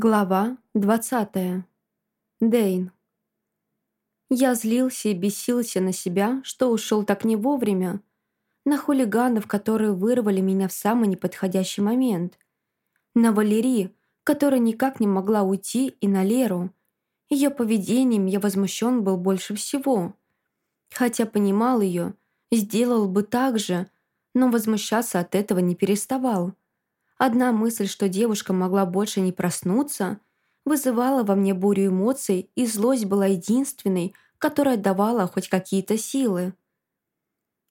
Глава 20. Дейн. Я злился и бесился на себя, что ушел так не вовремя, на хулиганов, которые вырвали меня в самый неподходящий момент, на Валерии, которая никак не могла уйти, и на Леру. Ее поведением я возмущен был больше всего. Хотя понимал ее, сделал бы так же, но возмущаться от этого не переставал. Одна мысль, что девушка могла больше не проснуться, вызывала во мне бурю эмоций, и злость была единственной, которая давала хоть какие-то силы.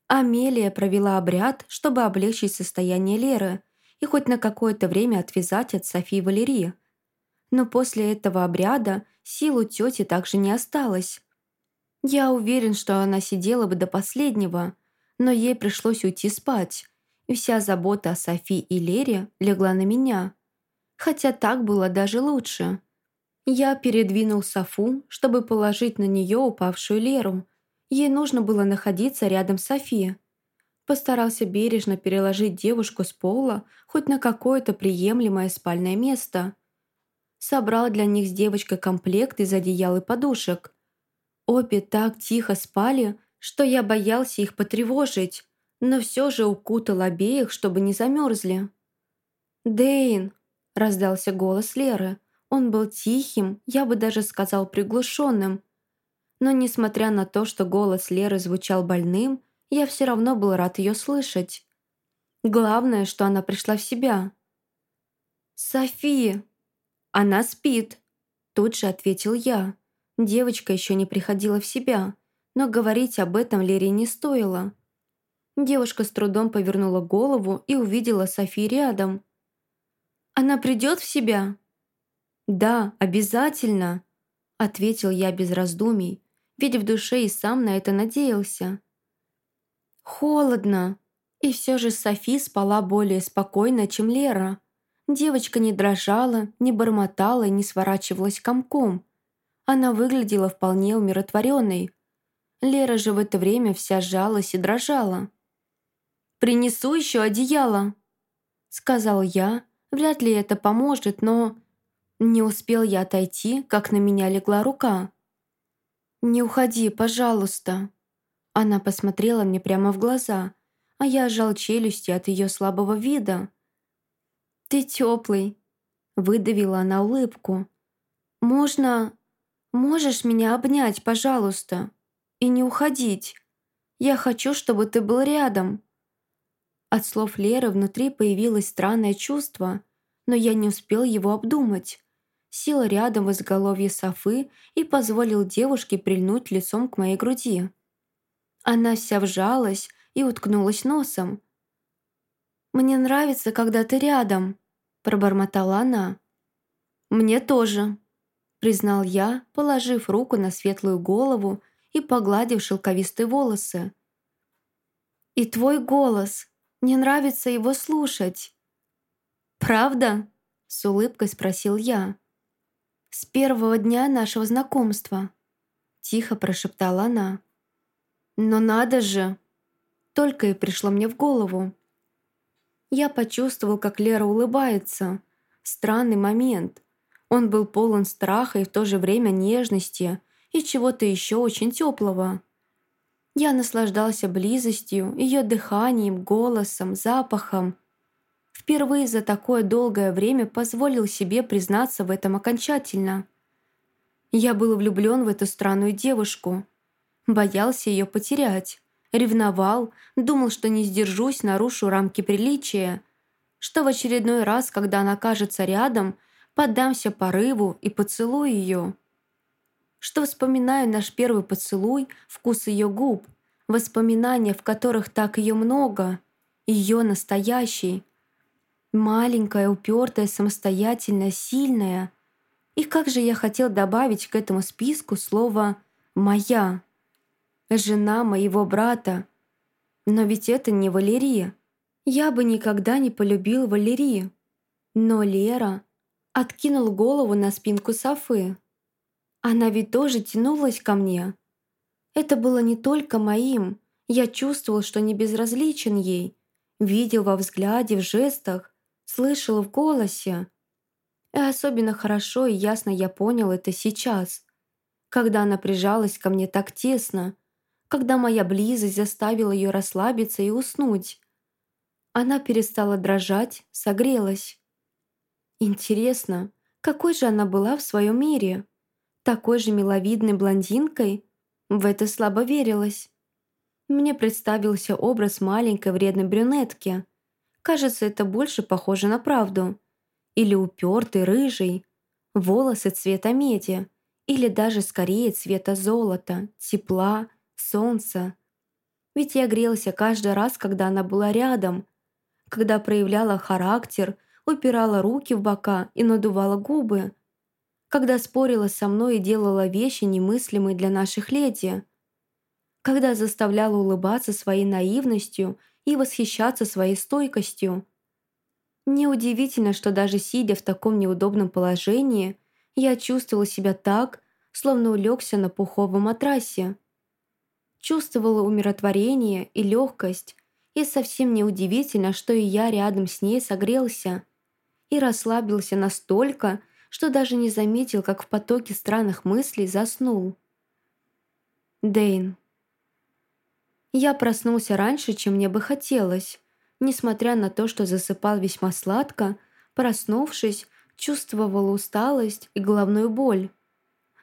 Амелия провела обряд, чтобы облегчить состояние Леры и хоть на какое-то время отвязать от Софии Валерии. Но после этого обряда сил у тети также не осталось. Я уверен, что она сидела бы до последнего, но ей пришлось уйти спать, вся забота о Софи и Лере легла на меня. Хотя так было даже лучше. Я передвинул Софу, чтобы положить на нее упавшую Леру. Ей нужно было находиться рядом с Софи. Постарался бережно переложить девушку с пола хоть на какое-то приемлемое спальное место. Собрал для них с девочкой комплект из одеял и подушек. Обе так тихо спали, что я боялся их потревожить, но все же укутал обеих, чтобы не замерзли. «Дэйн!» – раздался голос Леры. Он был тихим, я бы даже сказал приглушенным. Но несмотря на то, что голос Леры звучал больным, я все равно был рад ее слышать. Главное, что она пришла в себя. «Софи!» «Она спит!» Тут же ответил я. Девочка еще не приходила в себя, но говорить об этом Лере не стоило. Девушка с трудом повернула голову и увидела Софи рядом. «Она придет в себя?» «Да, обязательно», — ответил я без раздумий, ведь в душе и сам на это надеялся. «Холодно», и все же Софи спала более спокойно, чем Лера. Девочка не дрожала, не бормотала и не сворачивалась комком. Она выглядела вполне умиротворенной. Лера же в это время вся сжалась и дрожала. «Принесу еще одеяло», — сказал я. Вряд ли это поможет, но... Не успел я отойти, как на меня легла рука. «Не уходи, пожалуйста». Она посмотрела мне прямо в глаза, а я сжал челюсти от ее слабого вида. «Ты теплый», — выдавила она улыбку. «Можно... Можешь меня обнять, пожалуйста, и не уходить? Я хочу, чтобы ты был рядом». От слов Леры внутри появилось странное чувство, но я не успел его обдумать. Сел рядом в изголовье Софы и позволил девушке прильнуть лицом к моей груди. Она вся вжалась и уткнулась носом. «Мне нравится, когда ты рядом», – пробормотала она. «Мне тоже», – признал я, положив руку на светлую голову и погладив шелковистые волосы. «И твой голос», мне нравится его слушать». «Правда?» — с улыбкой спросил я. «С первого дня нашего знакомства», — тихо прошептала она. «Но надо же!» Только и пришло мне в голову. Я почувствовал, как Лера улыбается. Странный момент. Он был полон страха и в то же время нежности и чего-то еще очень теплого. Я наслаждался близостью, ее дыханием, голосом, запахом. Впервые за такое долгое время позволил себе признаться в этом окончательно. Я был влюблен в эту странную девушку. Боялся ее потерять. Ревновал, думал, что не сдержусь, нарушу рамки приличия. Что в очередной раз, когда она окажется рядом, поддамся порыву и поцелую ее что вспоминаю наш первый поцелуй, вкус ее губ, воспоминания, в которых так ее много, ее настоящий. Маленькая, упертая, самостоятельная, сильная. И как же я хотел добавить к этому списку слово «моя», жена моего брата. Но ведь это не Валерия. Я бы никогда не полюбил Валерию. Но Лера откинул голову на спинку Софы. Она ведь тоже тянулась ко мне. Это было не только моим. Я чувствовал, что не безразличен ей. Видел во взгляде, в жестах, слышал в голосе. И особенно хорошо и ясно я понял это сейчас, когда она прижалась ко мне так тесно, когда моя близость заставила ее расслабиться и уснуть. Она перестала дрожать, согрелась. Интересно, какой же она была в своем мире? Такой же миловидной блондинкой? В это слабо верилось. Мне представился образ маленькой вредной брюнетки. Кажется, это больше похоже на правду. Или упертый, рыжий. Волосы цвета меди. Или даже скорее цвета золота, тепла, солнца. Ведь я грелся каждый раз, когда она была рядом. Когда проявляла характер, упирала руки в бока и надувала губы. Когда спорила со мной и делала вещи, немыслимые для наших леди – когда заставляла улыбаться своей наивностью и восхищаться своей стойкостью. Неудивительно, что даже сидя в таком неудобном положении, я чувствовала себя так, словно улегся на пуховом матрасе. Чувствовала умиротворение и легкость, и совсем неудивительно, что и я рядом с ней согрелся и расслабился настолько, что даже не заметил, как в потоке странных мыслей заснул. Дейн. Я проснулся раньше, чем мне бы хотелось. Несмотря на то, что засыпал весьма сладко, проснувшись, чувствовал усталость и головную боль.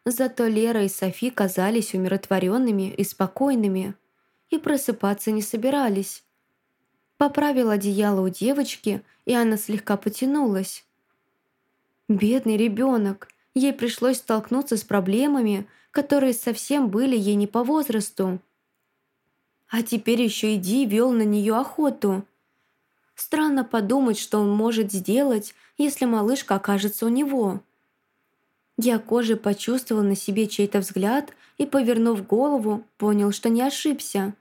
Зато Лера и Софи казались умиротворенными и спокойными, и просыпаться не собирались. Поправил одеяло у девочки, и она слегка потянулась. Бедный ребенок, ей пришлось столкнуться с проблемами, которые совсем были ей не по возрасту. А теперь еще иди вел на нее охоту. Странно подумать, что он может сделать, если малышка окажется у него. Я кожей почувствовал на себе чей-то взгляд и, повернув голову, понял, что не ошибся.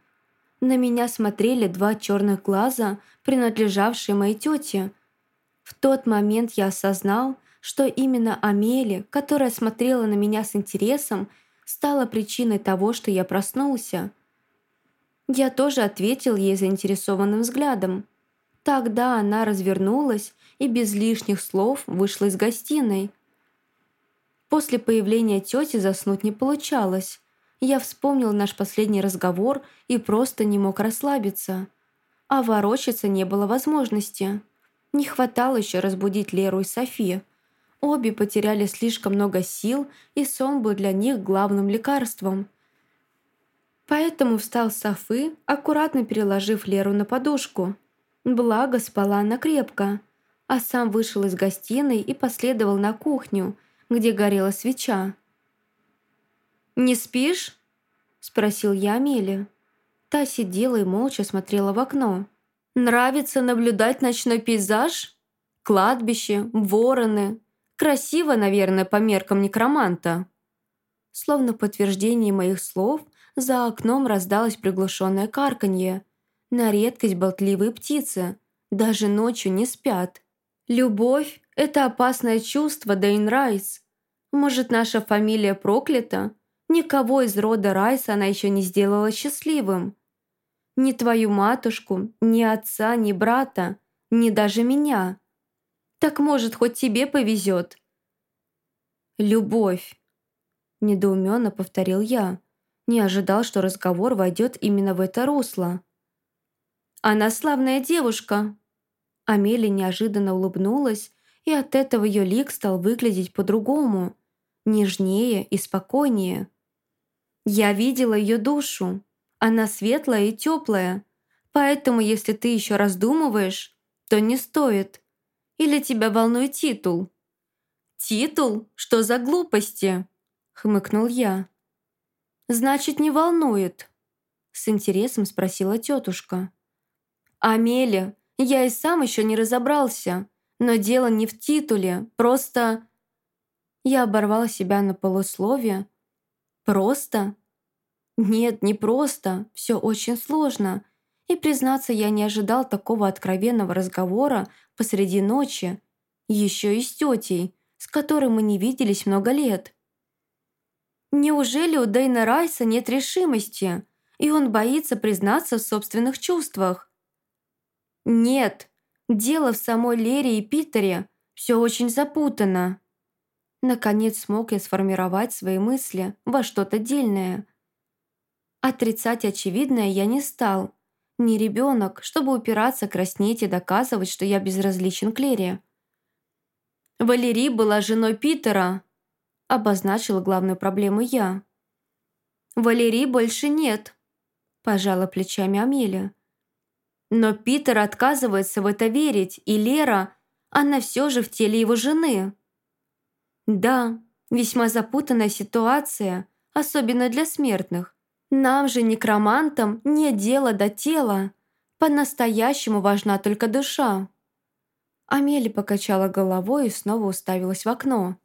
На меня смотрели два черных глаза, принадлежавшие моей тете. В тот момент я осознал, что именно Амели, которая смотрела на меня с интересом, стала причиной того, что я проснулся. Я тоже ответил ей заинтересованным взглядом. Тогда она развернулась и без лишних слов вышла из гостиной. После появления тети заснуть не получалось. Я вспомнил наш последний разговор и просто не мог расслабиться. А ворочаться не было возможности. Не хватало еще разбудить Леру и Софи. Обе потеряли слишком много сил, и сон был для них главным лекарством. Поэтому встал софы, аккуратно переложив Леру на подушку. Благо, спала она крепко, а сам вышел из гостиной и последовал на кухню, где горела свеча. «Не спишь?» – спросил я Амеле. Та сидела и молча смотрела в окно. «Нравится наблюдать ночной пейзаж? Кладбище, вороны. Красиво, наверное, по меркам некроманта». Словно подтверждение моих слов – за окном раздалось приглушенное карканье. На редкость болтливые птицы. Даже ночью не спят. Любовь – это опасное чувство, Дейн Райс. Может, наша фамилия проклята? Никого из рода Райса она еще не сделала счастливым. Ни твою матушку, ни отца, ни брата, ни даже меня. Так может, хоть тебе повезет? «Любовь», – недоуменно повторил я. Не ожидал, что разговор войдет именно в это русло. «Она славная девушка!» Амелия неожиданно улыбнулась, и от этого ее лик стал выглядеть по-другому, нежнее и спокойнее. «Я видела ее душу. Она светлая и теплая, поэтому если ты еще раздумываешь, то не стоит. Или тебя волнует титул?» «Титул? Что за глупости?» — хмыкнул я. «Значит, не волнует?» С интересом спросила тетушка. «Амелия, я и сам еще не разобрался, но дело не в титуле, просто...» Я оборвала себя на полусловие. «Просто?» «Нет, не просто, все очень сложно. И, признаться, я не ожидал такого откровенного разговора посреди ночи, еще и с тетей, с которой мы не виделись много лет. Неужели у Дэйна Райса нет решимости, и он боится признаться в собственных чувствах? Нет, дело в самой Лере и Питере. Все очень запутано». Наконец смог я сформировать свои мысли во что-то дельное. Отрицать очевидное я не стал. Не ребенок, чтобы упираться, краснеть и доказывать, что я безразличен Клере. «Валерий была женой Питера», — обозначила главную проблему я. «Валерии больше нет», — пожала плечами Амелия. «Но Питер отказывается в это верить, и Лера, она все же в теле его жены». Да, весьма запутанная ситуация, особенно для смертных. Нам же, некромантам, нет дела до тела. По-настоящему важна только душа. Амели покачала головой и снова уставилась в окно.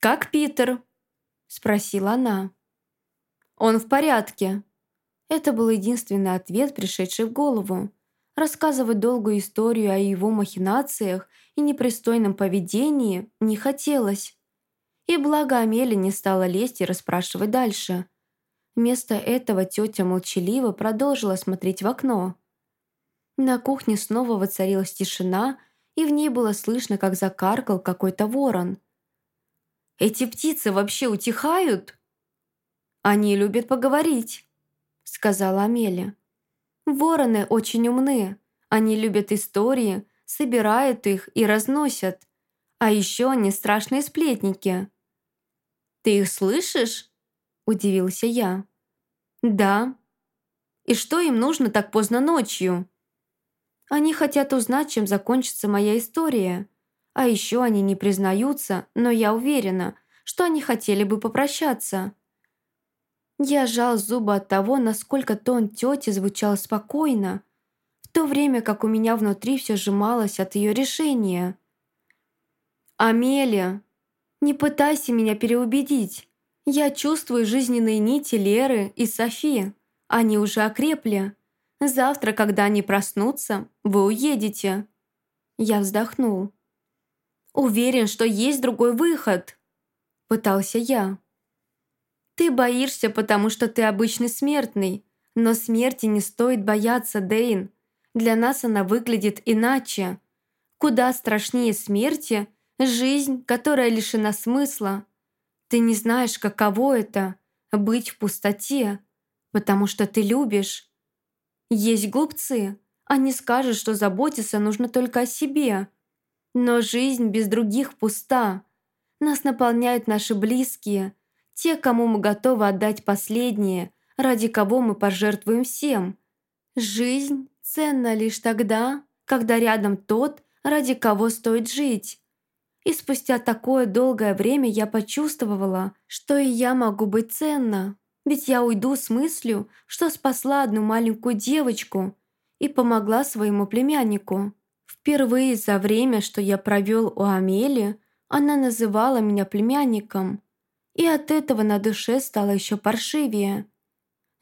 «Как Питер?» – спросила она. «Он в порядке». Это был единственный ответ, пришедший в голову. Рассказывать долгую историю о его махинациях и непристойном поведении не хотелось. И благо Амели не стала лезть и расспрашивать дальше. Вместо этого тетя молчаливо продолжила смотреть в окно. На кухне снова воцарилась тишина, и в ней было слышно, как закаркал какой-то ворон. «Эти птицы вообще утихают?» «Они любят поговорить», — сказала Амелия. «Вороны очень умны. Они любят истории, собирают их и разносят. А еще они страшные сплетники». «Ты их слышишь?» – удивился я. «Да». «И что им нужно так поздно ночью?» «Они хотят узнать, чем закончится моя история. А еще они не признаются, но я уверена, что они хотели бы попрощаться». Я сжал зубы от того, насколько тон тети звучал спокойно, в то время как у меня внутри все сжималось от ее решения. «Амелия, не пытайся меня переубедить. Я чувствую жизненные нити Леры и Софи. Они уже окрепли. Завтра, когда они проснутся, вы уедете». Я вздохнул. «Уверен, что есть другой выход», — пытался я. «Ты боишься, потому что ты обычный смертный, но смерти не стоит бояться, Дейн. Для нас она выглядит иначе. Куда страшнее смерти – жизнь, которая лишена смысла. Ты не знаешь, каково это – быть в пустоте, потому что ты любишь. Есть глупцы, они скажут, что заботиться нужно только о себе. Но жизнь без других пуста. Нас наполняют наши близкие, те, кому мы готовы отдать последнее, ради кого мы пожертвуем всем. Жизнь ценна лишь тогда, когда рядом тот, ради кого стоит жить. И спустя такое долгое время я почувствовала, что и я могу быть ценна. Ведь я уйду с мыслью, что спасла одну маленькую девочку и помогла своему племяннику. Впервые за время, что я провел у Амели, она называла меня племянником. И от этого на душе стало еще паршивее.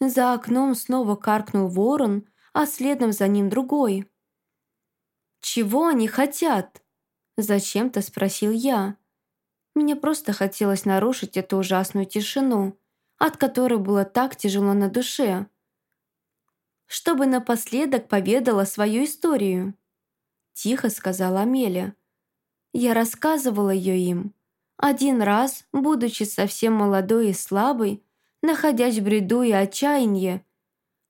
За окном снова каркнул ворон, а следом за ним другой. «Чего они хотят?» Зачем-то спросил я. Мне просто хотелось нарушить эту ужасную тишину, от которой было так тяжело на душе. Чтобы напоследок поведала свою историю. Тихо сказала Амеля. Я рассказывала ее им. Один раз, будучи совсем молодой и слабой, находясь в бреду и отчаянии,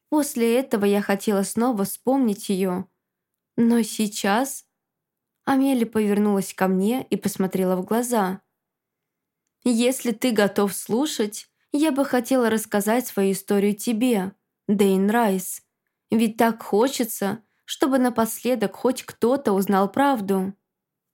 После этого я хотела снова вспомнить ее. Но сейчас... Амели повернулась ко мне и посмотрела в глаза. «Если ты готов слушать, я бы хотела рассказать свою историю тебе, Дейн Райс. Ведь так хочется, чтобы напоследок хоть кто-то узнал правду».